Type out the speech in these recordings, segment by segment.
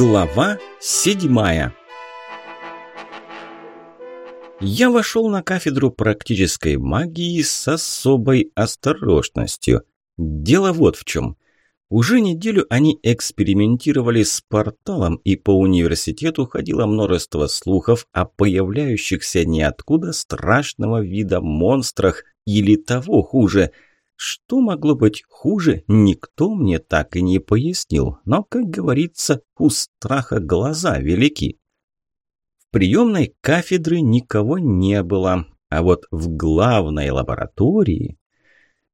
Глава седьмая Я вошел на кафедру практической магии с особой осторожностью. Дело вот в чем. Уже неделю они экспериментировали с порталом, и по университету ходило множество слухов о появляющихся ниоткуда страшного вида монстрах или того хуже – что могло быть хуже, никто мне так и не пояснил, но, как говорится, у страха глаза велики. В приемной кафедры никого не было, а вот в главной лаборатории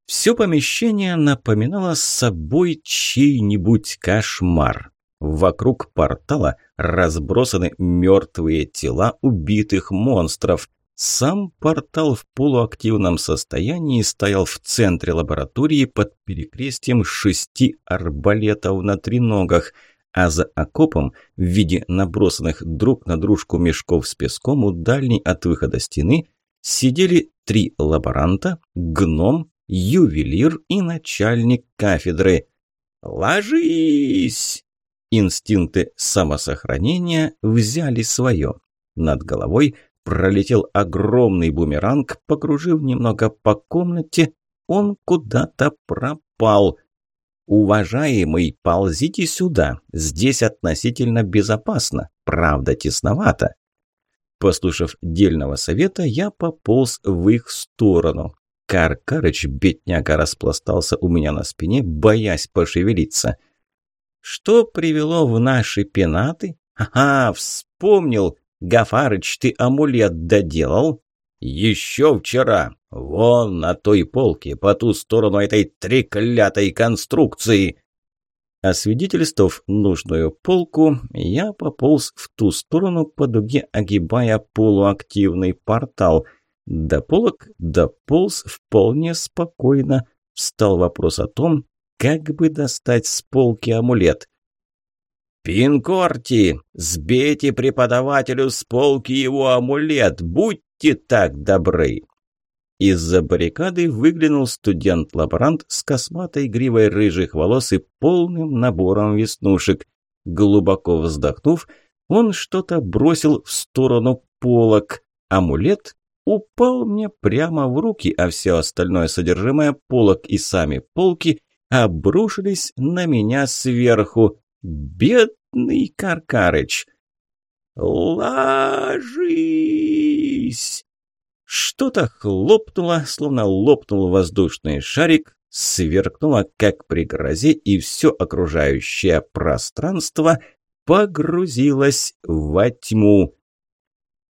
все помещение напоминало собой чей-нибудь кошмар. Вокруг портала разбросаны мертвые тела убитых монстров. Сам портал в полуактивном состоянии стоял в центре лаборатории под перекрестием шести арбалетов на треногах, а за окопом в виде набросанных друг на дружку мешков с песком у дальней от выхода стены сидели три лаборанта, гном, ювелир и начальник кафедры. «Ложись!» Инстинкты самосохранения взяли свое. Над головой пролетел огромный бумеранг, покружив немного по комнате, он куда-то пропал. «Уважаемый, ползите сюда, здесь относительно безопасно, правда тесновато». Послушав дельного совета, я пополз в их сторону. Каркарыч, бедняга, распластался у меня на спине, боясь пошевелиться. «Что привело в наши пенаты? Ага, вспомнил! Гафарыч, ты амулет доделал?» «Еще вчера. Вон на той полке, по ту сторону этой треклятой конструкции». Освидетельствовав нужную полку, я пополз в ту сторону по дуге, огибая полуактивный портал. До полок дополз вполне спокойно. Встал вопрос о том, как бы достать с полки амулет. «Пинкорти, сбейте преподавателю с полки его амулет, будьте так добры!» Из-за баррикады выглянул студент-лаборант с косматой гривой рыжих волос и полным набором веснушек. Глубоко вздохнув, он что-то бросил в сторону полок. Амулет упал мне прямо в руки, а все остальное содержимое полок и сами полки обрушились на меня сверху. Бедный Каркарыч! «Ложись!» Что-то хлопнуло, словно лопнул воздушный шарик, сверкнуло, как при грозе, и все окружающее пространство погрузилось во тьму.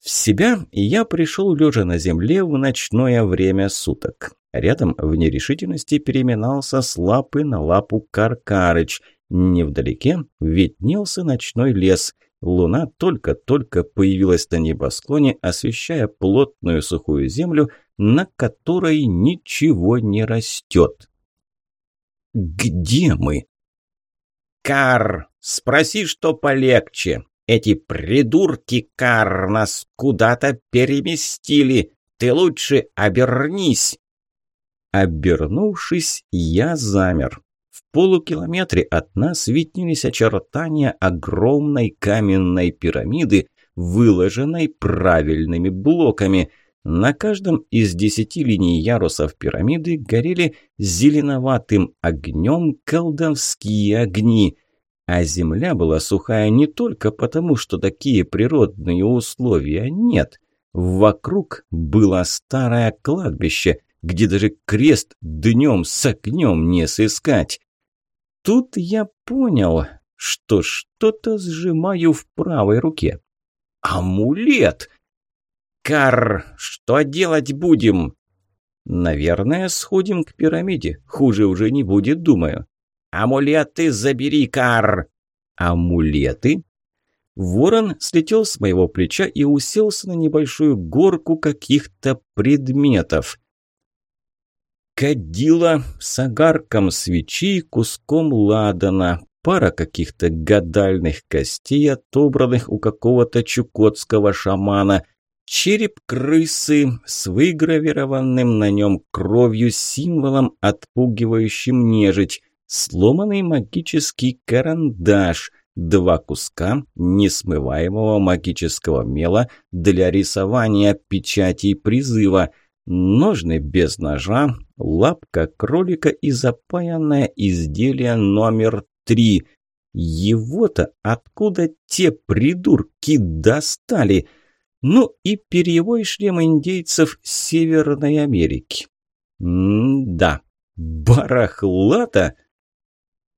В себя я пришел лежа на земле в ночное время суток. Рядом в нерешительности переминался с лапы на лапу Каркарыч – Невдалеке виднелся ночной лес. Луна только-только появилась на небосклоне, освещая плотную сухую землю, на которой ничего не растет. «Где мы?» «Кар, спроси, что полегче. Эти придурки, Кар, нас куда-то переместили. Ты лучше обернись». Обернувшись, я замер полукилометре от нас виднелись очертания огромной каменной пирамиды, выложенной правильными блоками. На каждом из десяти линий ярусов пирамиды горели зеленоватым огнем колдовские огни. А земля была сухая не только потому, что такие природные условия нет. Вокруг было старое кладбище, где даже крест днем с огнем не сыскать. Тут я понял, что что-то сжимаю в правой руке. Амулет! Кар, что делать будем? Наверное, сходим к пирамиде. Хуже уже не будет, думаю. Амулеты забери, Кар! Амулеты? Ворон слетел с моего плеча и уселся на небольшую горку каких-то предметов. Кадила с огарком свечи и куском ладана, пара каких-то гадальных костей, отобранных у какого-то чукотского шамана, череп крысы с выгравированным на нем кровью символом, отпугивающим нежить, сломанный магический карандаш, два куска несмываемого магического мела для рисования печатей призыва, ножны без ножа, лапка кролика и запаянное изделие номер три. Его-то откуда те придурки достали? Ну и перьевой шлем индейцев Северной Америки. М-да, барахлата!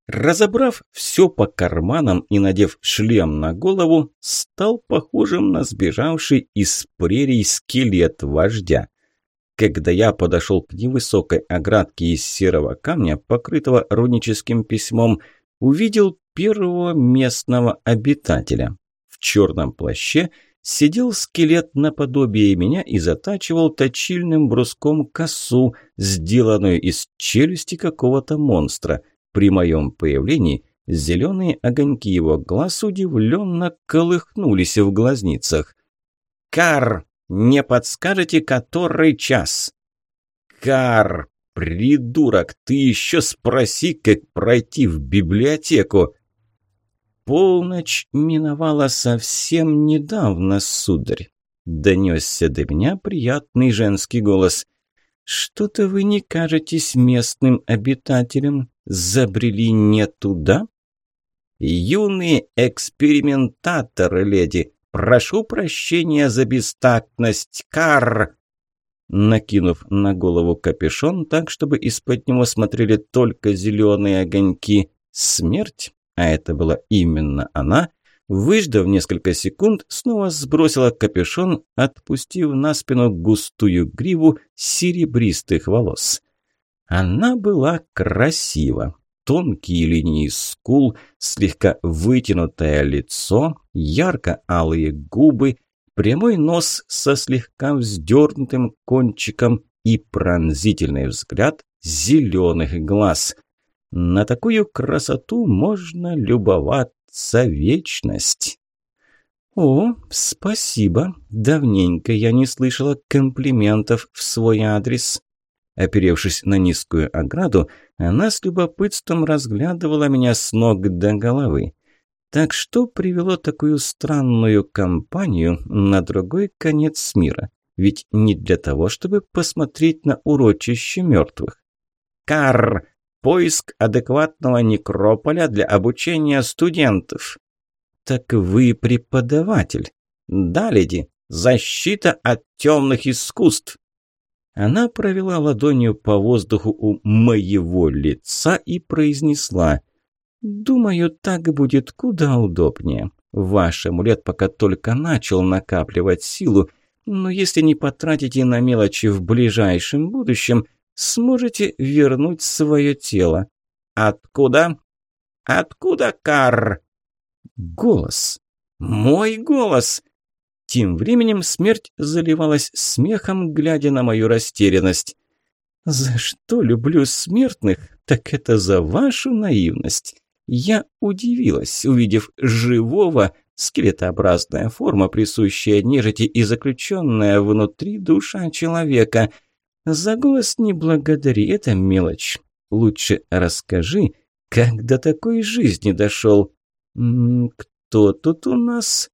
Разобрав все по карманам и надев шлем на голову, стал похожим на сбежавший из прерий скелет вождя. Когда я подошел к невысокой оградке из серого камня, покрытого руническим письмом, увидел первого местного обитателя. В черном плаще сидел скелет наподобие меня и затачивал точильным бруском косу, сделанную из челюсти какого-то монстра – при моем появлении зеленые огоньки его глаз удивленно колыхнулись в глазницах. «Кар, не подскажете, который час?» «Кар, придурок, ты еще спроси, как пройти в библиотеку!» «Полночь миновала совсем недавно, сударь», – донесся до меня приятный женский голос. «Что-то вы не кажетесь местным обитателем забрели не туда? Юные экспериментаторы, леди, прошу прощения за бестактность, кар! Накинув на голову капюшон так, чтобы из-под него смотрели только зеленые огоньки, смерть, а это была именно она, выждав несколько секунд, снова сбросила капюшон, отпустив на спину густую гриву серебристых волос. Она была красива. Тонкие линии скул, слегка вытянутое лицо, ярко-алые губы, прямой нос со слегка вздернутым кончиком и пронзительный взгляд зеленых глаз. На такую красоту можно любоваться вечность. «О, спасибо. Давненько я не слышала комплиментов в свой адрес. Оперевшись на низкую ограду, она с любопытством разглядывала меня с ног до головы. Так что привело такую странную компанию на другой конец мира? Ведь не для того, чтобы посмотреть на урочище мертвых. Кар! Поиск адекватного некрополя для обучения студентов. Так вы преподаватель. Да, леди, защита от темных искусств. Она провела ладонью по воздуху у моего лица и произнесла «Думаю, так будет куда удобнее. Ваш амулет пока только начал накапливать силу, но если не потратите на мелочи в ближайшем будущем, сможете вернуть свое тело». «Откуда?» «Откуда, Кар?» «Голос. Мой голос!» Тем временем смерть заливалась смехом, глядя на мою растерянность. «За что люблю смертных? Так это за вашу наивность!» Я удивилась, увидев живого, скелетообразная форма, присущая нежити и заключенная внутри душа человека. За голос не благодари, это мелочь. Лучше расскажи, как до такой жизни дошел. Кто тут у нас?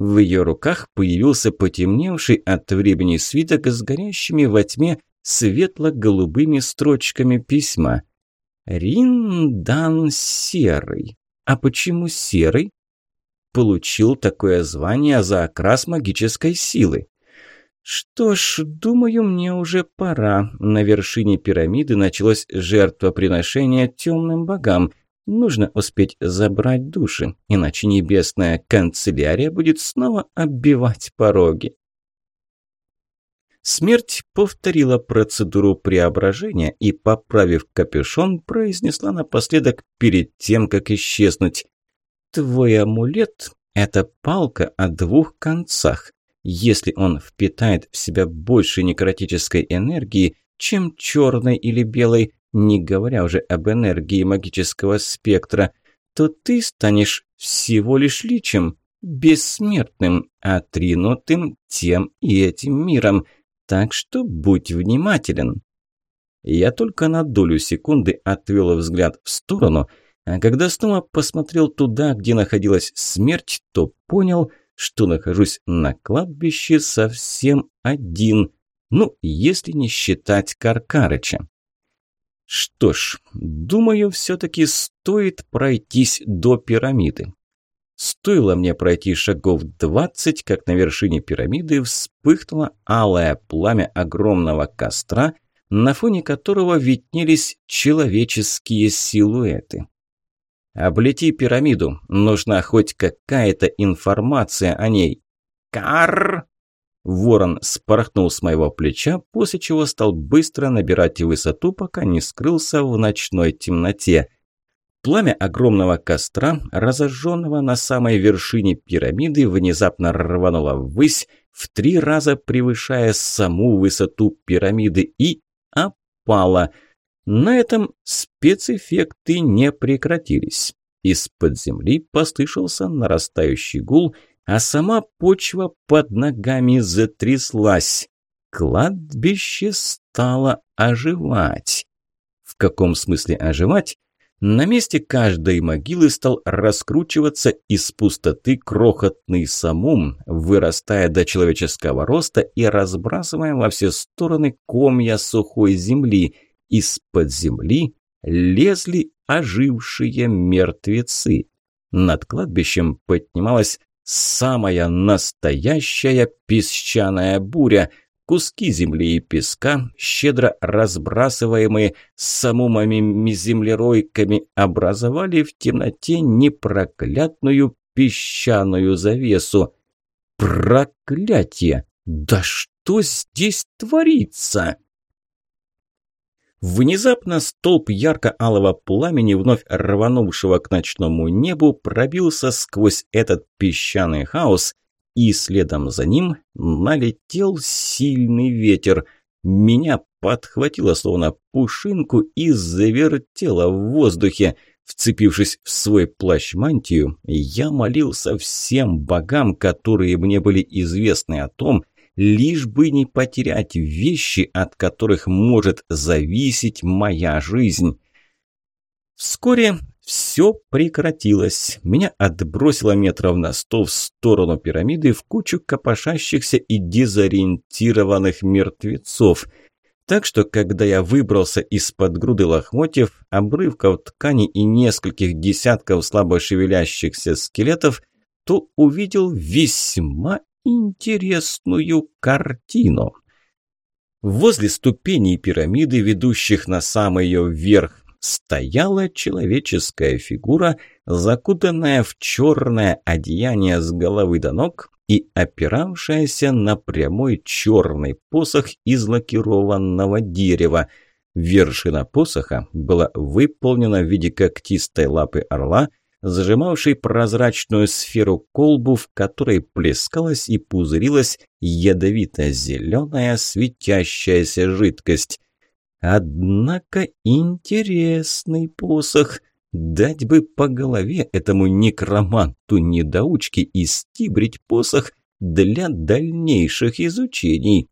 В ее руках появился потемневший от времени свиток с горящими во тьме светло-голубыми строчками письма. «Риндан Серый». А почему серый? Получил такое звание за окрас магической силы. Что ж, думаю, мне уже пора. На вершине пирамиды началось жертвоприношение темным богам. Нужно успеть забрать души, иначе небесная канцелярия будет снова оббивать пороги. Смерть повторила процедуру преображения и, поправив капюшон, произнесла напоследок перед тем, как исчезнуть. «Твой амулет – это палка о двух концах. Если он впитает в себя больше некротической энергии, чем черной или белой, не говоря уже об энергии магического спектра, то ты станешь всего лишь личем, бессмертным, отринутым тем и этим миром. Так что будь внимателен. Я только на долю секунды отвел взгляд в сторону А когда снова посмотрел туда, где находилась смерть, то понял, что нахожусь на кладбище совсем один. Ну, если не считать Каркарыча. Что ж, думаю, все-таки стоит пройтись до пирамиды. Стоило мне пройти шагов двадцать, как на вершине пирамиды вспыхнуло алое пламя огромного костра, на фоне которого виднелись человеческие силуэты. «Облети пирамиду, нужна хоть какая-то информация о ней». «Карр!» Ворон спорхнул с моего плеча, после чего стал быстро набирать высоту, пока не скрылся в ночной темноте. Пламя огромного костра, разожженного на самой вершине пирамиды, внезапно рвануло ввысь, в три раза превышая саму высоту пирамиды, и опало. На этом спецэффекты не прекратились. Из-под земли послышался нарастающий гул – а сама почва под ногами затряслась. Кладбище стало оживать. В каком смысле оживать? На месте каждой могилы стал раскручиваться из пустоты крохотный самум, вырастая до человеческого роста и разбрасывая во все стороны комья сухой земли. Из-под земли лезли ожившие мертвецы. Над кладбищем поднималась Самая настоящая песчаная буря. Куски земли и песка, щедро разбрасываемые самумами-землеройками, образовали в темноте непроклятную песчаную завесу. Проклятие! Да что здесь творится? Внезапно столб ярко-алого пламени, вновь рванувшего к ночному небу, пробился сквозь этот песчаный хаос, и следом за ним налетел сильный ветер. Меня подхватило словно пушинку и завертело в воздухе. Вцепившись в свой плащ-мантию, я молился всем богам, которые мне были известны о том, лишь бы не потерять вещи, от которых может зависеть моя жизнь. Вскоре все прекратилось. Меня отбросило метров на сто в сторону пирамиды в кучу копошащихся и дезориентированных мертвецов. Так что, когда я выбрался из-под груды лохмотьев, обрывков ткани и нескольких десятков слабо шевелящихся скелетов, то увидел весьма интересную картину. Возле ступеней пирамиды, ведущих на самый ее верх, стояла человеческая фигура, закутанная в черное одеяние с головы до ног и опиравшаяся на прямой черный посох из лакированного дерева. Вершина посоха была выполнена в виде когтистой лапы орла – зажимавший прозрачную сферу колбу, в которой плескалась и пузырилась ядовито-зеленая светящаяся жидкость. Однако интересный посох. Дать бы по голове этому некроманту-недоучке и стибрить посох для дальнейших изучений.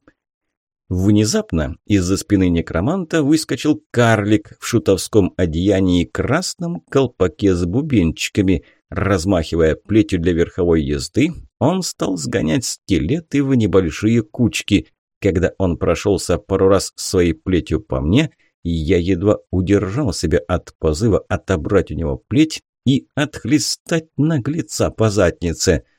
Внезапно из-за спины некроманта выскочил карлик в шутовском одеянии красном колпаке с бубенчиками. Размахивая плетью для верховой езды, он стал сгонять скелеты в небольшие кучки. Когда он прошелся пару раз своей плетью по мне, я едва удержал себя от позыва отобрать у него плеть и отхлестать наглеца по заднице –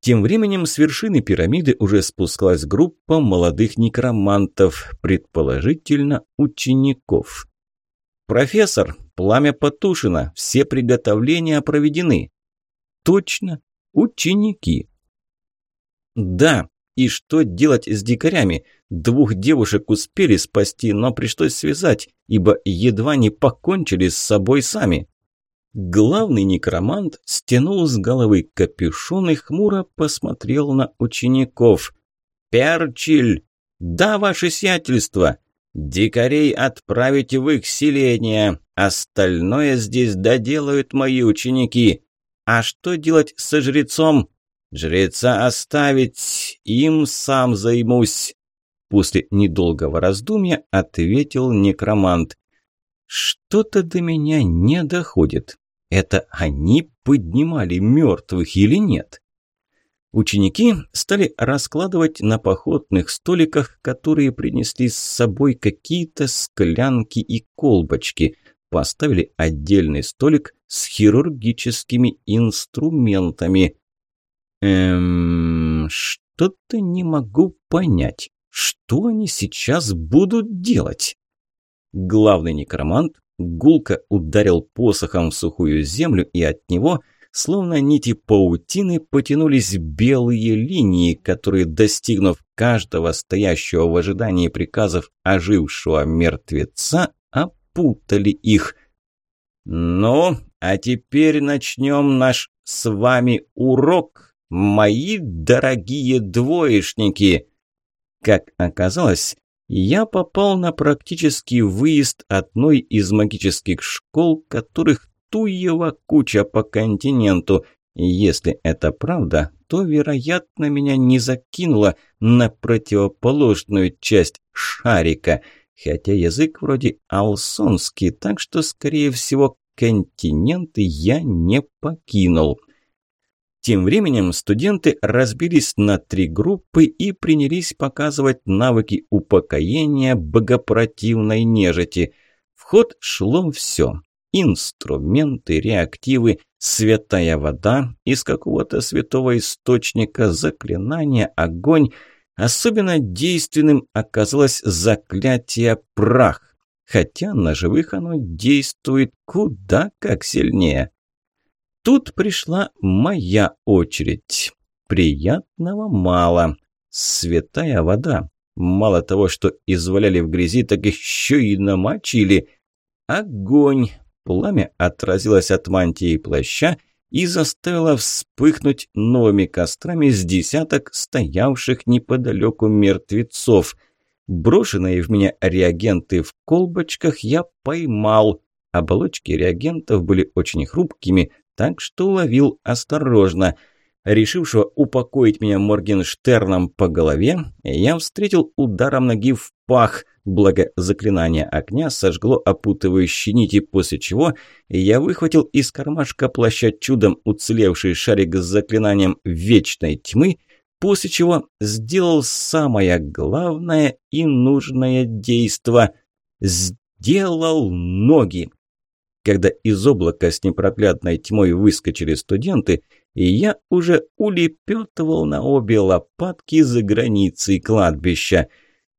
тем временем с вершины пирамиды уже спускалась группа молодых некромантов, предположительно учеников. «Профессор, пламя потушено, все приготовления проведены». «Точно, ученики». «Да, и что делать с дикарями? Двух девушек успели спасти, но пришлось связать, ибо едва не покончили с собой сами». Главный некромант стянул с головы капюшон и хмуро посмотрел на учеников. «Перчиль! Да, ваше сиятельство! Дикарей отправить в их селение, остальное здесь доделают мои ученики. А что делать со жрецом? Жреца оставить, им сам займусь!» После недолгого раздумья ответил некромант. что-то до меня не доходит. Это они поднимали мертвых или нет? Ученики стали раскладывать на походных столиках, которые принесли с собой какие-то склянки и колбочки. Поставили отдельный столик с хирургическими инструментами. Эм, что-то не могу понять. Что они сейчас будут делать? Главный некромант гулко ударил посохом в сухую землю, и от него, словно нити паутины, потянулись белые линии, которые, достигнув каждого стоящего в ожидании приказов ожившего мертвеца, опутали их. «Ну, а теперь начнем наш с вами урок, мои дорогие двоечники!» Как оказалось, я попал на практический выезд одной из магических школ, которых туева куча по континенту. Если это правда, то, вероятно, меня не закинуло на противоположную часть шарика, хотя язык вроде алсонский, так что, скорее всего, континенты я не покинул. Тем временем студенты разбились на три группы и принялись показывать навыки упокоения богопротивной нежити. В ход шло все. Инструменты, реактивы, святая вода из какого-то святого источника, заклинания, огонь. Особенно действенным оказалось заклятие прах, хотя на живых оно действует куда как сильнее. Тут пришла моя очередь. Приятного мало. Святая вода. Мало того, что изваляли в грязи, так еще и намочили. Огонь. Пламя отразилось от мантии и плаща и заставило вспыхнуть новыми кострами с десяток стоявших неподалеку мертвецов. Брошенные в меня реагенты в колбочках я поймал. Оболочки реагентов были очень хрупкими, так что ловил осторожно. Решившего упокоить меня Моргенштерном по голове, я встретил ударом ноги в пах, благо заклинание огня сожгло опутывающие нити, после чего я выхватил из кармашка плаща чудом уцелевший шарик с заклинанием вечной тьмы, после чего сделал самое главное и нужное действо – сделал ноги когда из облака с непроглядной тьмой выскочили студенты, и я уже улепетывал на обе лопатки за границей кладбища.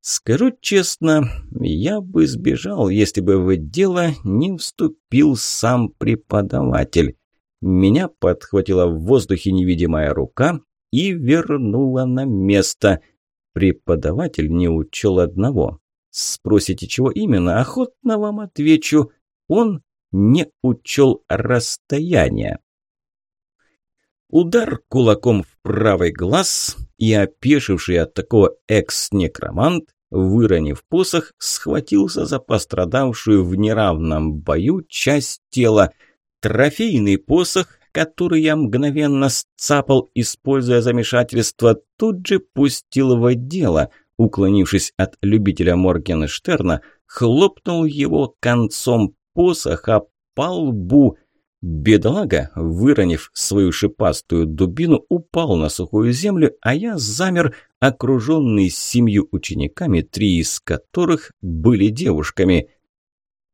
Скажу честно, я бы сбежал, если бы в дело не вступил сам преподаватель. Меня подхватила в воздухе невидимая рука и вернула на место. Преподаватель не учел одного. Спросите, чего именно? Охотно вам отвечу. Он не учел расстояние. Удар кулаком в правый глаз, и опешивший от такого экс-некромант, выронив посох, схватился за пострадавшую в неравном бою часть тела. Трофейный посох, который я мгновенно сцапал, используя замешательство, тут же пустил в дело, уклонившись от любителя Моргенштерна, хлопнул его концом посоха по лбу. Бедолага, выронив свою шипастую дубину, упал на сухую землю, а я замер, окруженный семью учениками, три из которых были девушками.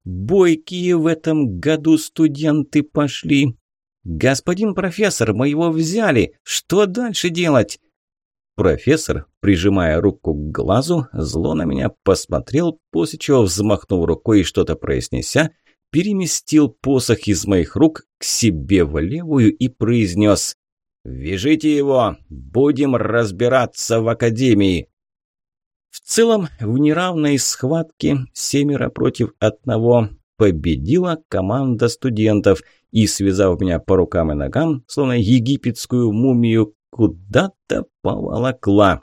«Бойкие в этом году студенты пошли. Господин профессор, мы его взяли. Что дальше делать?» Профессор, прижимая руку к глазу, зло на меня посмотрел, после чего, взмахнув рукой и что-то произнеся, переместил посох из моих рук к себе в левую и произнес «Вяжите его! Будем разбираться в академии!» В целом, в неравной схватке семеро против одного победила команда студентов и, связав меня по рукам и ногам, словно египетскую мумию, куда-то поволокла.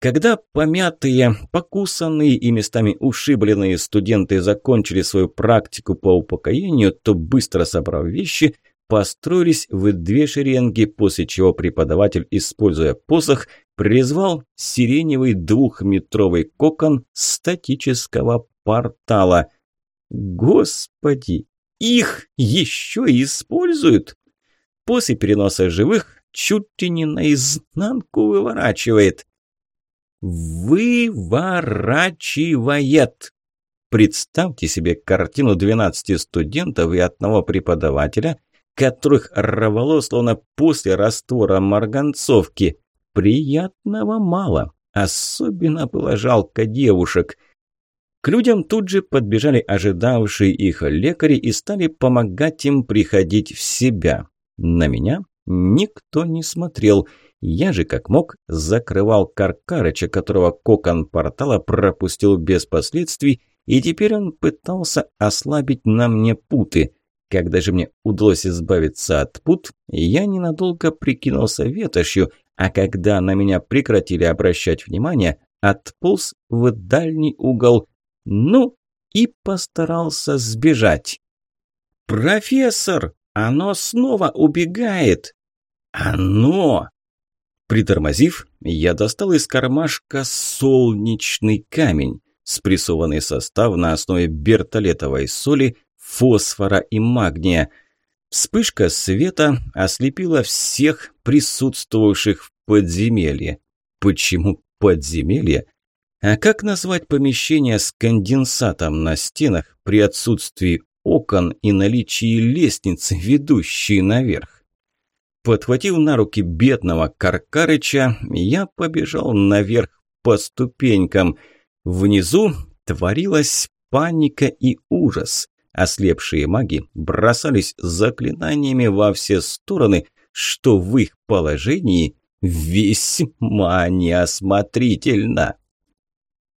Когда помятые, покусанные и местами ушибленные студенты закончили свою практику по упокоению, то быстро собрав вещи, построились в две шеренги, после чего преподаватель, используя посох, призвал сиреневый двухметровый кокон статического портала. Господи, их еще используют? После переноса живых чуть ли не наизнанку выворачивает. Выворачивает! Представьте себе картину 12 студентов и одного преподавателя, которых рвало словно после раствора марганцовки. Приятного мало. Особенно было жалко девушек. К людям тут же подбежали ожидавшие их лекари и стали помогать им приходить в себя. На меня никто не смотрел. Я же, как мог, закрывал Каркарыча, которого кокон портала пропустил без последствий, и теперь он пытался ослабить на мне путы. Когда же мне удалось избавиться от пут, я ненадолго прикинулся ветошью, а когда на меня прекратили обращать внимание, отполз в дальний угол. Ну, и постарался сбежать. «Профессор, оно снова убегает!» «Оно!» Притормозив, я достал из кармашка солнечный камень спрессованный состав на основе бертолетовой соли, фосфора и магния. Вспышка света ослепила всех присутствовавших в подземелье. Почему подземелье? А как назвать помещение с конденсатом на стенах при отсутствии окон и наличии лестницы, ведущей наверх? Подхватив на руки бедного Каркарыча, я побежал наверх по ступенькам – Внизу творилась паника и ужас. Ослепшие маги бросались заклинаниями во все стороны, что в их положении весьма неосмотрительно.